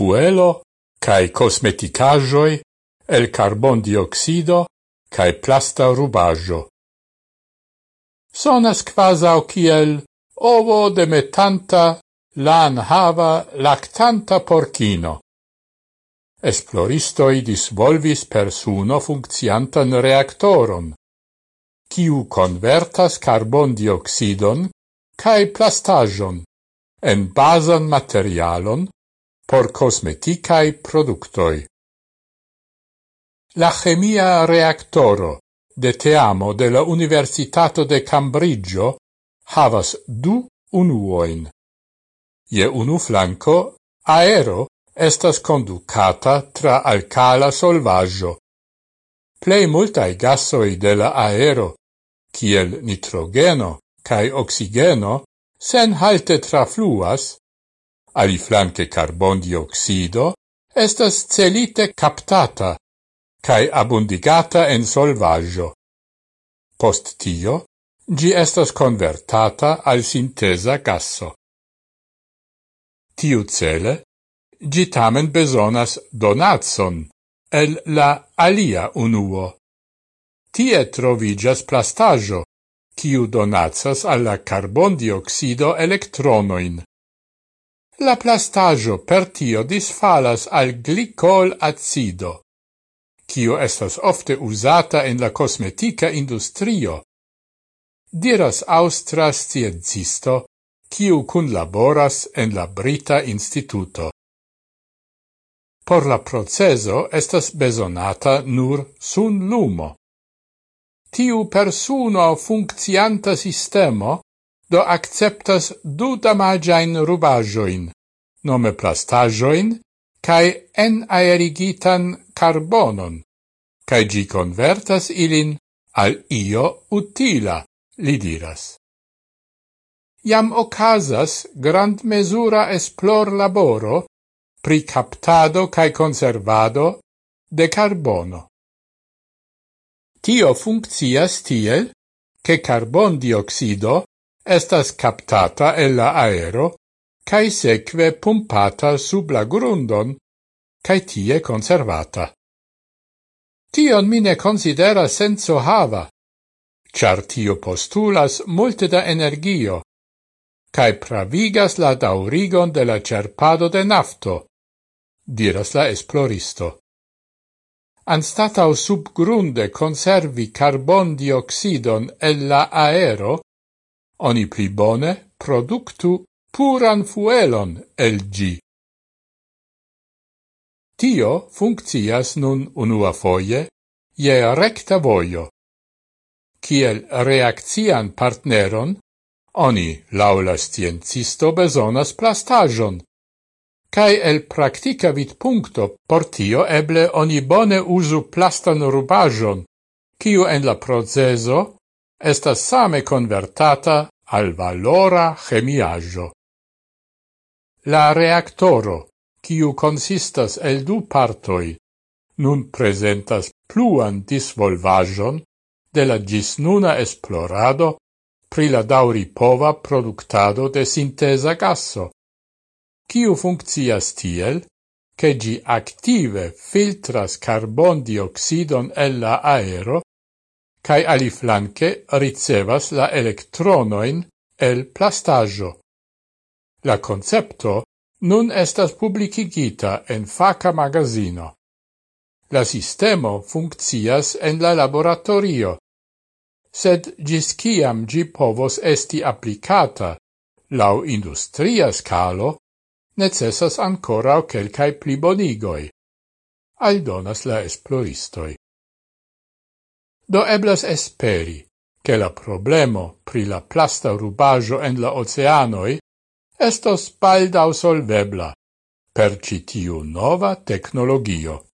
fuelo cae cosmeticajoi el carbon dioxido cae plasta rubajo. Sonas quasau kiel ovo de metanta lan hava lactanta porcino. Esploristoi disvolvis persuno funcciantan reactoron, kiu convertas carbon dioxidon cae plastajon en basan materialon por cosmeticae productoi. La chemia reactoro de teamo de la Universitato de Cambridge havas du unuoin. Je unu flanco, aero estas conducata tra alcala solvaggio. Plei multae gasoi de la aero, kiel nitrogeno cae oxigeno, sen halte trafluas aliflanque carbondioxido, estas celite captata cae abundigata en solvaggio. Post tio, gi estas convertata al sintesa gasso. Tiu cele, gi tamen besonas donatson el la alia unuo. Tie trovigas plastaggio, kiu donatsas alla carbondioxido electronoin. La plastaggio per tio disfalas al glicol acido, kio estas ofte usata en la cosmetica industrio. Diras austra scienzisto, kiu cun laboras en la Brita Instituto. Por la proceso estas besonata nur sun lumo. Tiu persona funccianta sistemo do acceptas du damagiain rubajoin, nome plastajoin, cae enaerigitan carbonon, cae gi convertas ilin al io utila, li diras. Iam ocasas grand mesura esplor laboro pri captado cae conservado de carbono. Tio funccias tiel che carbon dioxido estas captata el la aero cae seque pumpata sub la grundon cae tie conservata. Tion mine considera senso hava, char tio postulas multe da energio, cae pravigas la daurigon de la cerpado de nafto, diras la esploristo. Anstatau subgrunde conservi carbon dioxidon el la aero, oni pli bone produktu puran fuelon el gi. Tio funkcias nun unua foie je recta voio. Kiel reakcian partneron, oni, laula sciencisto, besonas plastajon, kai el practica vid puncto por tio eble oni bone usu plastan rubajon, kiu en la proceso estas same convertata al valora chemiaggio. La reactoro, quiu consistas el du partoi, nun presentas pluan disvolvajon de la gis nuna esplorado pri la dauri pova productado de sintesa gasso, quiu funccias tiel, che gi active filtras carbon dioxidon el la aero cae aliflanque ricevas la electronoin el plastaggio. La concepto nun estas publicigita en faca magazino. La sistemo funccias en la laboratorio, sed gis ciam gi povos esti applicata lau industria scalo, necessas ancora quelcae plibonigoi, aldonas la esploristoi. Do eblas esperi che la problemo pri la plasta rubajo en la oceanoi estos baldau solvebla per citiu nova tecnologio.